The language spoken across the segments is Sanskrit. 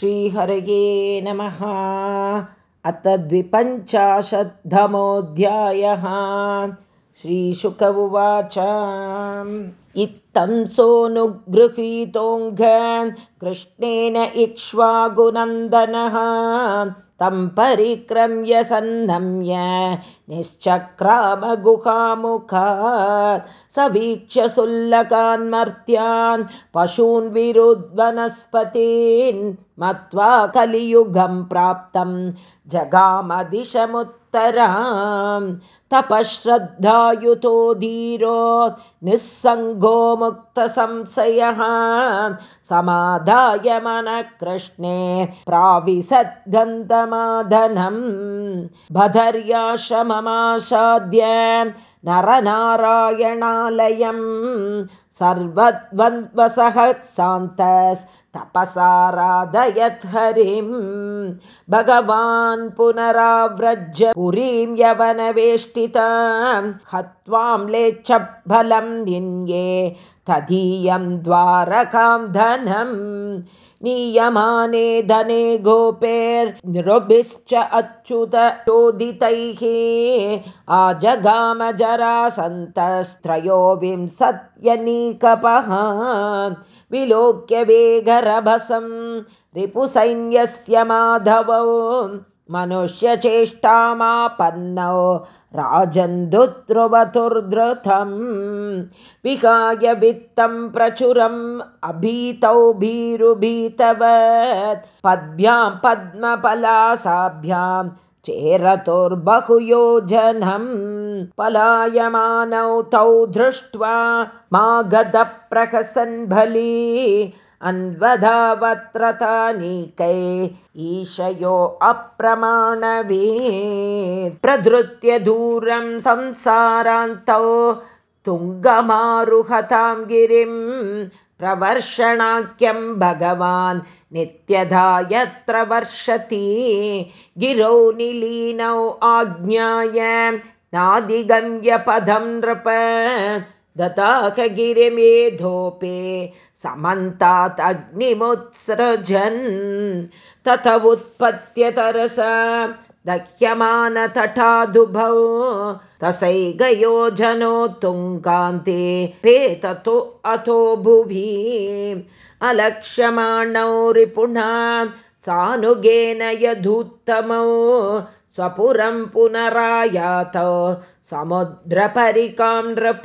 श्रीहरये नमः। अथ द्विपञ्चाशद्धमोऽध्यायः। श्रीशुक उवाच। इत्थं सोऽनुगृहीतोऽङ्घ कृष्णेन इक्ष्वागुनन्दनः तं परिक्रम्य सन्नम्य निश्चक्रामगुहामुखात् सवीक्ष्य सुल्लकान्मर्त्यान् पशून् विरुद्वनस्पतीन् मत्वा कलियुगं प्राप्तं जगामदिशमुत्तरां तपःश्रद्धायुतो धीरो निःसङ्गो मुक्तसंशयः। समाधाय मनकृष्णे प्राविसद्गन्धमादनं। भदर्याश्रममासाद्य नरनारायणालयम् सर्वद्वन्द्वसहत्सान्तस्तपसाराधयत् हरिं। भगवान् पुनराव्रज पुरीं यवनवेष्टितां। हत्वाम्लेच्छबलं निन्ये तदीयं द्वारकां धनम् नीयमाने धने गोपेर्नृभिश्च अच्युत चोदितैः। आजगामजरासन्तस्त्रयोविंशत्यनीकपः विलोक्य वेगरभसं रिपुसैन्यस्य माधवौ मनुष्यचेष्टामापन्नौ राजन्दुद्रुवतुर्धृतं विहाय वित्तं प्रचुरम् अभीतौ भीरुभीतवत्। पद्भ्यां पद्मपलासाभ्यां चेरतुर्बहुयोजनं पलायमानौ तौ दृष्ट्वा मा गदप्रहसन् बली अन्वधावत्रतानीकै ईशयो प्रधृत्य दूरं संसारान्तौ तुङ्गमारुहतां गिरिं प्रवर्षणाख्यं भगवान् नित्यधा यत्र वर्षति। गिरौ निलीनौ आज्ञाय नादिगम्यपदं नृप। दताकगिरिमेधोपे अग्निमुत्सृजन्। तथ उत्पत्यतरसा दह्यमानतटादुभौ। तसैगयो जनो तुङ्गान्ते पेततो अथो भुवि। अलक्ष्यमाणौ रिपुणा सानुगेन यदुत्तमौ स्वपुरं पुनरायातौ समुद्रपरिकां नृप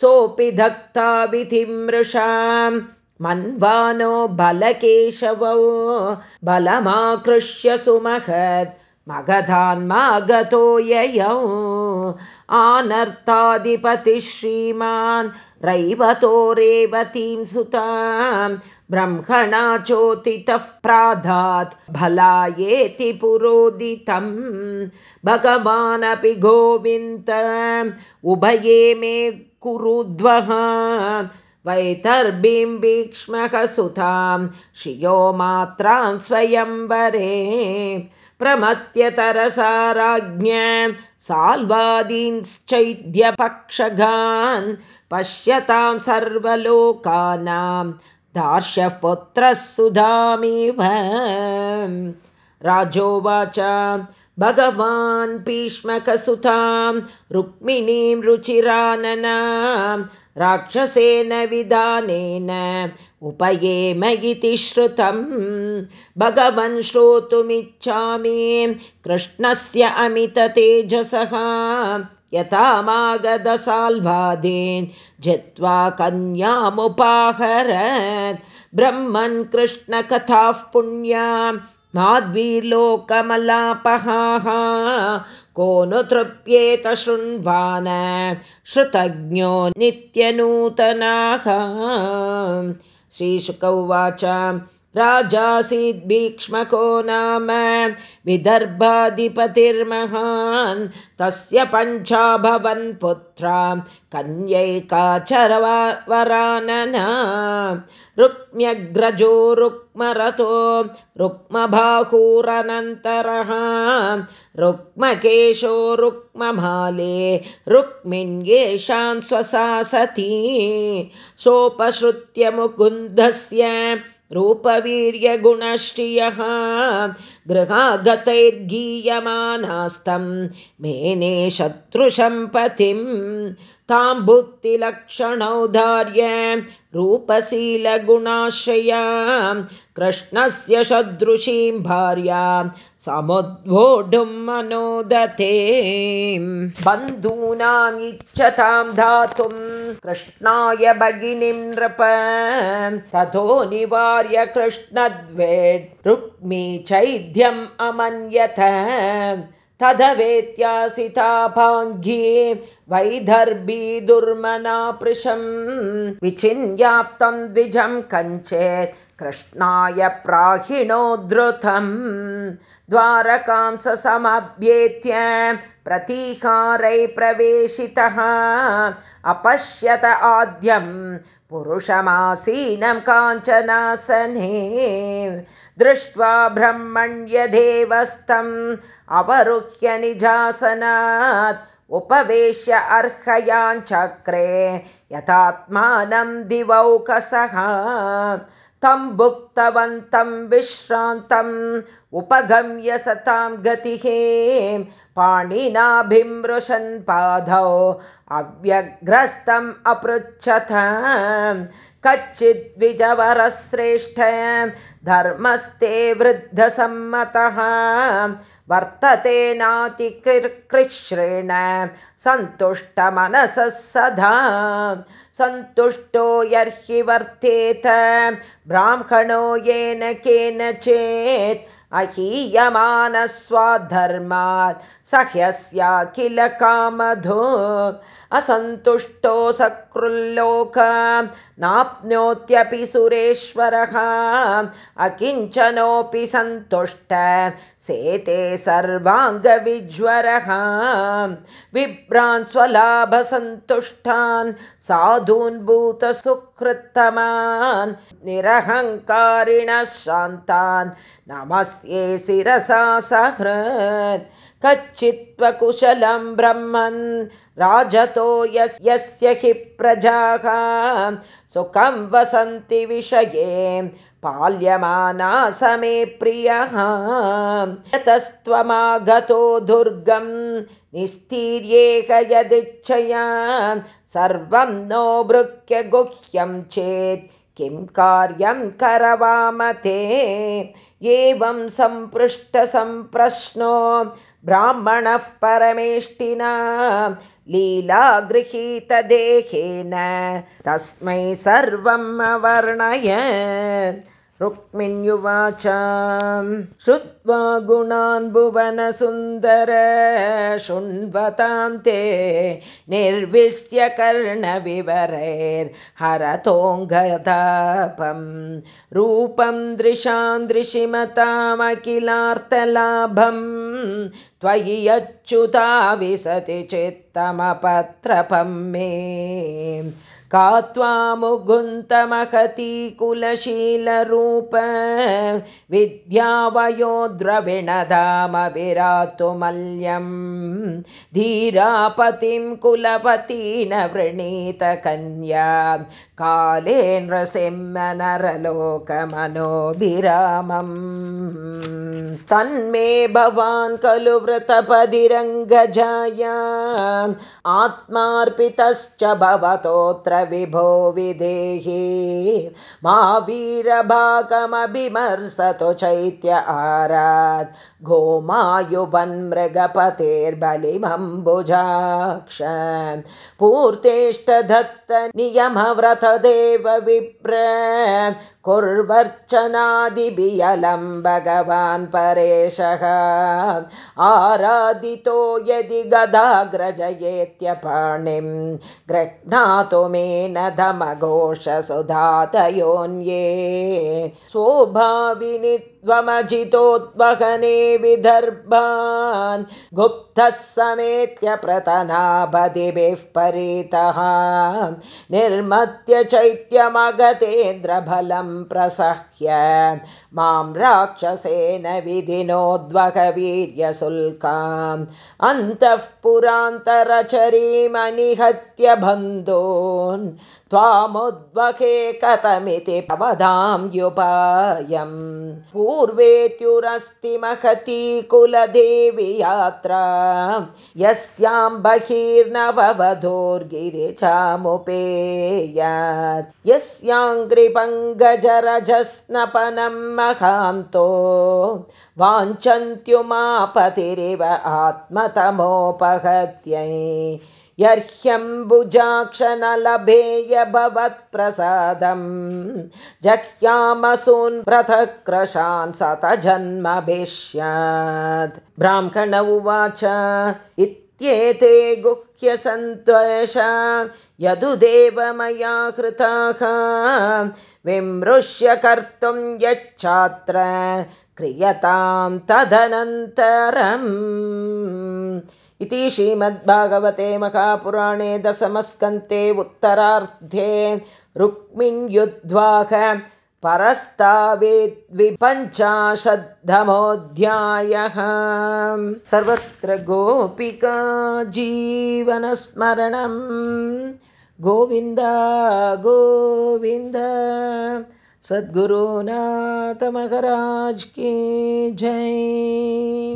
सोऽपि दत्ताविधिमृषां मन्वानो बलकेशवौ बलमाकृष्य सुमहत् मगधान्मागतो ययौ आनर्ताधिपतिः श्रीमान् रैवतो रेवतीं सुतां ब्रह्मणा चोतितः प्राधात् भलायेति पुरोदितं। भगवानपि गोविन्द उभये मे कुरुध्वः वैतर्बिम्बीक्ष्मः सुतां श्रियो मात्रां स्वयंवरे प्रमत्यतरसाराज्ञां साल्वादींश्चैद्यपक्षगान् पश्यतां सर्वलोकानां दार्श्यः पुत्रः सुधामिव। राजोवाच भगवान् भीष्मकसुतां रुक्मिणीं रुचिराननां राक्षसेन विधानेन उपयेम इति श्रुतं। भगवन् श्रोतुमिच्छामि कृष्णस्य अमिततेजसः यथा मागधसाल्वादेन् जित्वा कन्यामुपाहरत्। ब्रह्मन् कृष्णकथाः पुण्यां माध्वीर्लोकमलापहाः को नु तृप्येत शृण्वान श्रुतज्ञो नित्यनूतनाः। श्रीशुक उवाच राजासीद्भीक्ष्मको नाम विदर्भाधिपतिर्महान्। तस्य पञ्चाभवन् पुत्रा कन्यैकाचरवरानना। रुक्म्यग्रजो रुक्मरतो रुक्मबाहूरनन्तरः। रुक्मकेशो रुक्ममाले रुक्मिण्येषां स्वसा सती। सोपश्रुत्य मुकुन्दस्य रूपवीर्यगुणश्रियः गृहागतैर्गीयमानास्तं मेने शत्रुशम्पतिं तां बुद्धिलक्षणौदार्य रूपशीलगुणाश्रया कृष्णस्य सदृशीं भार्यां समुद्वोढुं मनोदते। बन्धूनाम् इच्छतां दातुं कृष्णाय भगिनीं नृप ततो निवार्य कृष्णद्वेड् रुक्मी चैद्यम् अमन्यत तदवेत्यासितापाङ्गी वैदर्भी दुर्मनापृशं विचिन्याप्तं द्विजं कञ्चेत् कृष्णाय प्राहिणोद्धृतं द्वारकां स समभ्येत्य प्रतीकारैः प्रवेशितः अपश्यत आद्यं पुरुषमासीनं काञ्चनासने दृष्ट्वा ब्रह्मण्यदेवस्तम् अवरुह्य निजासनात् उपवेश्य अर्हयाञ्चक्रे यथात्मानं दिवौकसः तं भुक्तवन्तं विश्रान्तम् उपगम्य सतां गतिः पाणिनाभिमृशन् पादौ अव्यग्रस्तम् अपृच्छथ। कच्चिद्विजवरश्रेष्ठ धर्मस्ते वृद्धसम्मतः वर्तते नातिकृश्रेण सन्तुष्टमनसः सदा सन्तुष्टो यर्हि वर्तेत ब्राह्मणो येन केनचेत् अहीयमानस्वाधर्मात् सह्यस्या किल कामधो असन्तुष्टो सकृल्लोक नाप्नोत्यपि सुरेश्वरः अकिञ्चनोऽपि सन्तुष्ट सेते सर्वाङ्गविज्वरः। विभ्रान् स्वलाभसन्तुष्टान् साधून् भूतसुकृत्तमान् निरहङ्कारिणः शान्तान्। नमस्ये शिरसा सहृत् कच्चित्त्वकुशलं ब्रह्मन् राजतो यस्य हि प्रजाः। सुखं वसन्ति विषये पाल्यमाना समे प्रियः। यतस्त्वमागतो दुर्गं निस्तीर्येक यदिच्छया। सर्वं नो भृक्य गुह्यं चेत् किं कार्यं करवामते। एवं सम्पृष्टसम्प्रश्नो ब्राह्मणः परमेष्टिना लीलागृहीतदेहेन तस्मै सर्वम् अवर्णय रुक्मिण्युवाच। श्रुत्वा गुणान् भुवनसुन्दर शृण्वतां ते निर्विश्य कर्णविवरैर्हरतोऽङ्गतापं रूपं दृशां दृशिमतामखिलार्थलाभं। त्वयि अच्युता विशति चित्तमपत्रपं मे का त्वामुगुन्तमहती कुलशीलरूप विद्यावयो द्रविणधामविरातुमल्यं धीरापतिं कुलपती न वृणीतकन्या काले नरलोकमनोभिरामम् तन्मे भवान् खलु व्रतपदिरङ्गजाया आत्मार्पितश्च भवतोऽत्र विभो विदेहि। मा वीरभागमभिमर्शतु चैत्य आरात्। गोमायुवन्मृगपतेर्बलिमम्बुजाक्ष पूर्तेष्टदत्तनियमव्रतदेव विप्र। कुर्वर्चनादिबियलं भगवान् परेशः। आराधितो यदि गदाग्रजयेत्यपाणिं। गृह्णातु मेन धमघोषसुधातयोन्ये। स्वभाविनि त्वमजितोद्वहने विदर्भान् गुप्तः समेत्य प्रतनाभदिभिः परितः। निर्मत्य चैत्यमगतेन्द्रबलं प्रसह्य। मां राक्षसेन विधिनोद्वहवीर्यशुल्काम् अन्तः पुरान्तरचरीमनिहत्य बन्धून् त्वामुद्वहे कथमिति पवदाम्युपायम् पूर्वेत्युरस्ति महती कुलदेवी यात्रा। यस्यां बहिर्नववधोर्गिरिजामुपेयात् यस्याङ्घ्रिपङ्गजरजस्नपनं महान्तो। वाञ्छन्त्युमापतिरिव आत्मतमोपहत्यै यर्ह्यम्बुजाक्षनलभेय भवत्प्रसादं जह्यामसून् पृथक् सतजन्मभिष्यात्। ब्राह्मण उवाच इत्येते गुह्यसन्त्वष यदुदेव मया कृताः। विमृश्य कर्तुं यच्छात्र क्रियतां तदनन्तरम् इति श्रीमद्भागवते महापुराणे दशमस्कन्ते उत्तरार्धे रुक्मिण्युद्वाह परस्तावेद्विपञ्चाशद्धमोऽध्यायः। सर्वत्र गोपिका जीवनस्मरणं। गोविन्द गोविन्द सद्गुरुनाथमहराज की जय